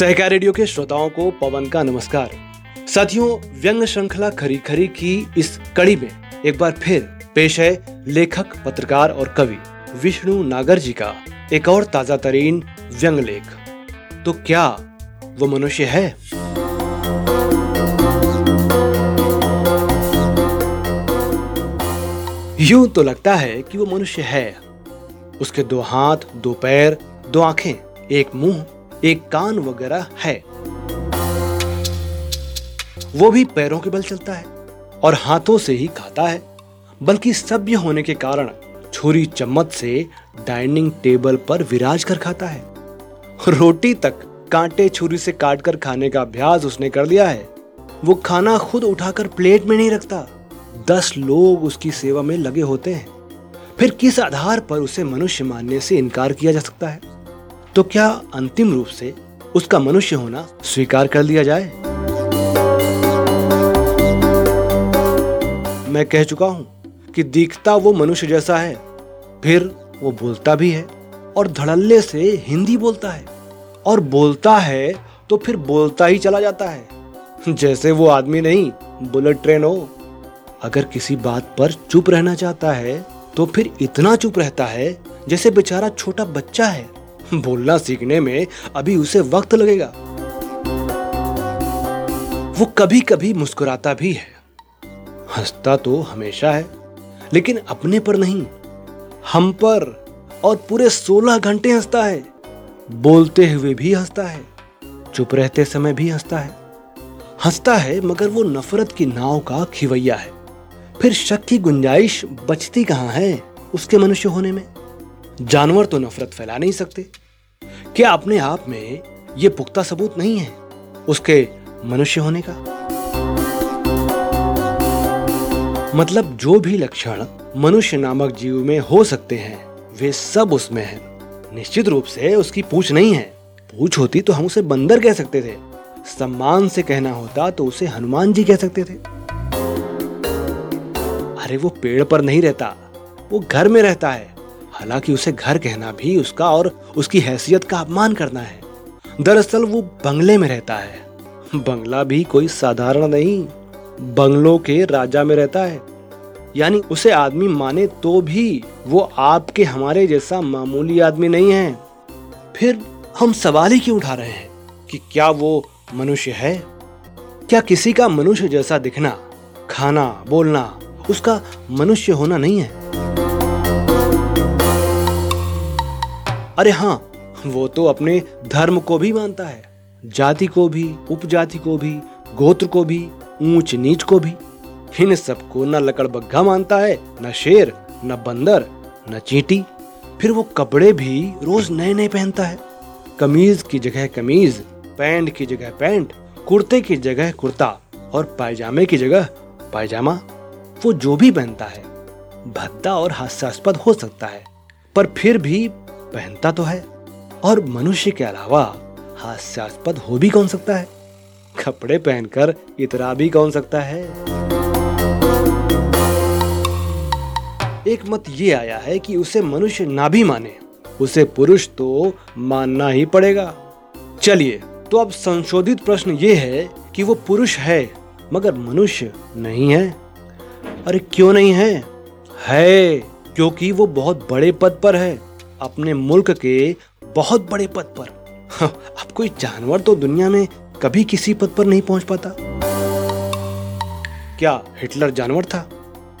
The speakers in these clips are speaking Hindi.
सहकार रेडियो के श्रोताओं को पवन का नमस्कार। साथियों, व्यंग श्रृंखला खरी खरी की इस कड़ी में एक बार फिर पेश है लेखक, पत्रकार और कवि विष्णु नागर जी का एक और ताज़ा तरीन व्यंग लेख। तो क्या वो मनुष्य है? यूँ तो लगता है कि वो मनुष्य है। उसके दो हाथ, दो पैर, दो आँखें, एक मुँह एक कान वगैरह है। वो भी पैरों के बल चलता है और हाथों से ही खाता है, बल्कि सभ्य होने के कारण छुरी चम्मच से डाइनिंग टेबल पर विराज कर खाता है। रोटी तक कांटे छुरी से काट कर खाने का अभ्यास उसने कर लिया है। वो खाना खुद उठाकर प्लेट में नहीं रखता। दस लोग उसकी सेवा में लगे होते हैं। फिर किस आधार पर उसे मनुष्य मानने से इनकार किया जा सकता है? तो क्या अंतिम रूप से उसका मनुष्य होना स्वीकार कर लिया जाए? मैं कह चुका हूँ कि दिखता वो मनुष्य जैसा है, फिर वो बोलता भी है और धड़ल्ले से हिंदी बोलता है। और बोलता है तो फिर बोलता ही चला जाता है। जैसे वो आदमी नहीं, बुलेट ट्रेन हो। अगर किसी बात पर चुप रहना चाहता है तो फिर इतना चुप रहता है जैसे बेचारा छोटा बच्चा है। बोलना सीखने में अभी उसे वक्त लगेगा। वो कभी कभी मुस्कुराता भी है। हंसता तो हमेशा है, लेकिन अपने पर नहीं। हम पर और पूरे सोलह घंटे हंसता है। बोलते हुए भी हंसता है, चुप रहते समय भी हंसता है। हंसता है, मगर वो नफरत की नाव का खिवैया है। फिर शक की गुंजाइश बचती कहाँ है उसके मनुष्य होने में? जानवर तो नफरत फैला नहीं सकते। क्या अपने आप में ये पुख्ता सबूत नहीं है उसके मनुष्य होने का? मतलब जो भी लक्षण मनुष्य नामक जीव में हो सकते हैं, वे सब उसमें हैं। निश्चित रूप से उसकी पूछ नहीं है। पूछ होती तो हम उसे बंदर कह सकते थे। सम्मान से कहना होता तो उसे हनुमान जी कह सकते थे। अरे वो पेड़ पर नहीं रहता, वो घर में रहता है। हालाँकि उसे घर कहना भी उसका और उसकी हैसियत का अपमान करना है। दरअसल वो बंगले में रहता है। बंगला भी कोई साधारण नहीं, बंगलों के राजा में रहता है। यानी उसे आदमी माने तो भी वो आपके हमारे जैसा मामूली आदमी नहीं है। फिर हम सवाल ही क्यों उठा रहे हैं कि क्या वो मनुष्य है? क्या किसी का मनुष्य जैसा दिखना, खाना, बोलना, उसका मनुष्य होना नहीं है? अरे हाँ वो तो अपने धर्म को भी मानता है, जाति को भी, उपजाति को भी, गोत्र को भी, ऊंच नीच को भी। इन सबको न लकड़बग्घा मानता है, न शेर, न बंदर, न चींटी। फिर वो कपड़े भी रोज नए नए पहनता है। कमीज की जगह कमीज, पैंट की जगह पैंट, कुर्ते की जगह कुर्ता और पायजामे की जगह पायजामा। वो जो भी पहनता है, भद्दा और हास्यास्पद हो सकता है, पर फिर भी पहनता तो है, और मनुष्य के अलावा हास्यास्पद हो भी कौन सकता है? कपड़े पहनकर इतरा भी कौन सकता है? एक मत ये आया है कि उसे मनुष्य ना भी माने, उसे पुरुष तो मानना ही पड़ेगा। चलिए तो अब संशोधित प्रश्न ये है कि वो पुरुष है, मगर मनुष्य नहीं है। अरे क्यों नहीं है? है, क्योंकि वो बहुत बड़े पद पर है। अपने मुल्क के बहुत बड़े पद पर। अब कोई जानवर तो दुनिया में कभी किसी पद पर नहीं पहुँच पाता। क्या हिटलर जानवर था?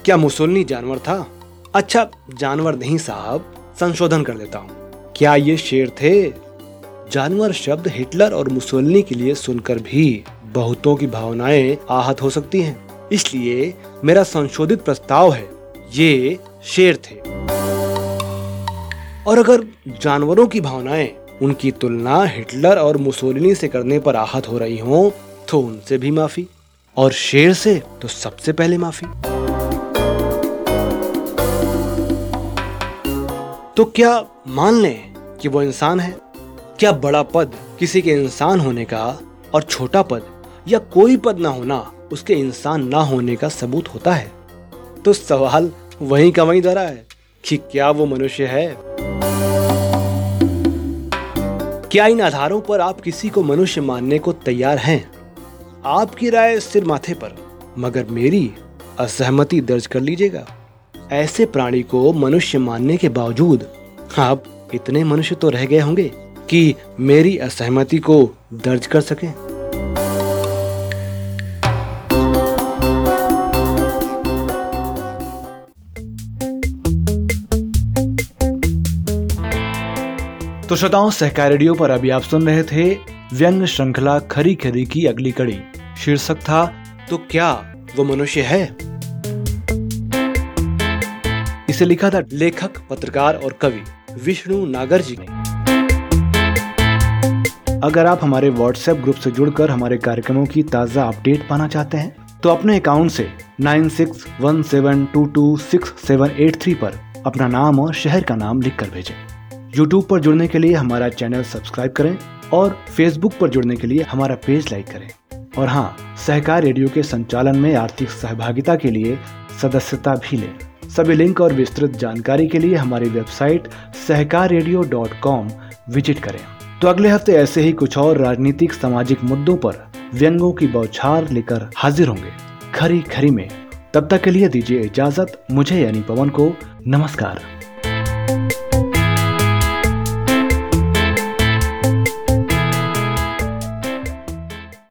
क्या मुसोलनी जानवर था? अच्छा जानवर नहीं साहब, संशोधन कर लेता हूँ। क्या ये शेर थे? जानवर शब्द हिटलर और मुसोलनी के लिए सुनकर भी बहुतों की भावनाएँ आहत हो सकती हैं। इसलिए मेरा संशोधित प्रस्ताव है, ये शेर थे। और अगर जानवरों की भावनाएँ उनकी तुलना हिटलर और मुसोलिनी से करने पर आहत हो रही हो तो उनसे भी माफ़ी। और शेर से तो सबसे पहले माफ़ी। तो क्या मान लें कि वो इंसान है? क्या बड़ा पद किसी के इंसान होने का और छोटा पद या कोई पद ना होना उसके इंसान ना होने का सबूत होता है? तो सवाल वहीं का वहीं धरा है कि क्या वो मनुष्य है? क्या इन आधारों पर आप किसी को मनुष्य मानने को तैयार हैं? आपकी राय सिर माथे पर, मगर मेरी असहमति दर्ज कर लीजिएगा। ऐसे प्राणी को मनुष्य मानने के बावजूद आप इतने मनुष्य तो रह गए होंगे कि मेरी असहमति को दर्ज कर सकें। तो श्रोताओं, सहकार रेडियो पर अभी आप सुन रहे थे व्यंग श्रृंखला खरी खरी की अगली कड़ी। शीर्षक था तो क्या वो मनुष्य है? इसे लिखा था लेखक, पत्रकार और कवि विष्णु नागर जी ने। अगर आप हमारे व्हाट्सएप ग्रुप से जुड़कर हमारे कार्यक्रमों की ताज़ा अपडेट पाना चाहते हैं तो अपने अकाउंट से 9617226783 पर अपना नाम और शहर का नाम लिखकर भेजें। यूट्यूब पर जुड़ने के लिए हमारा चैनल सब्सक्राइब करें और फेसबुक पर जुड़ने के लिए हमारा पेज लाइक करें। और हाँ सहकार रेडियो के संचालन में आर्थिक सहभागिता के लिए सदस्यता भी लें। सभी लिंक और विस्तृत जानकारी के लिए हमारी website Sahkar radio dot com visit करें। तो अगले हफ़्ते ऐसे ही कुछ और राजनीतिक सामाजिक मुद्दों पर व्यंगों की बौछार लेकर हाजिर होंगे। खरी खरी में। तब तक के लिए दीजिए इजाज़त। मुझे यानी पवन को नमस्कार।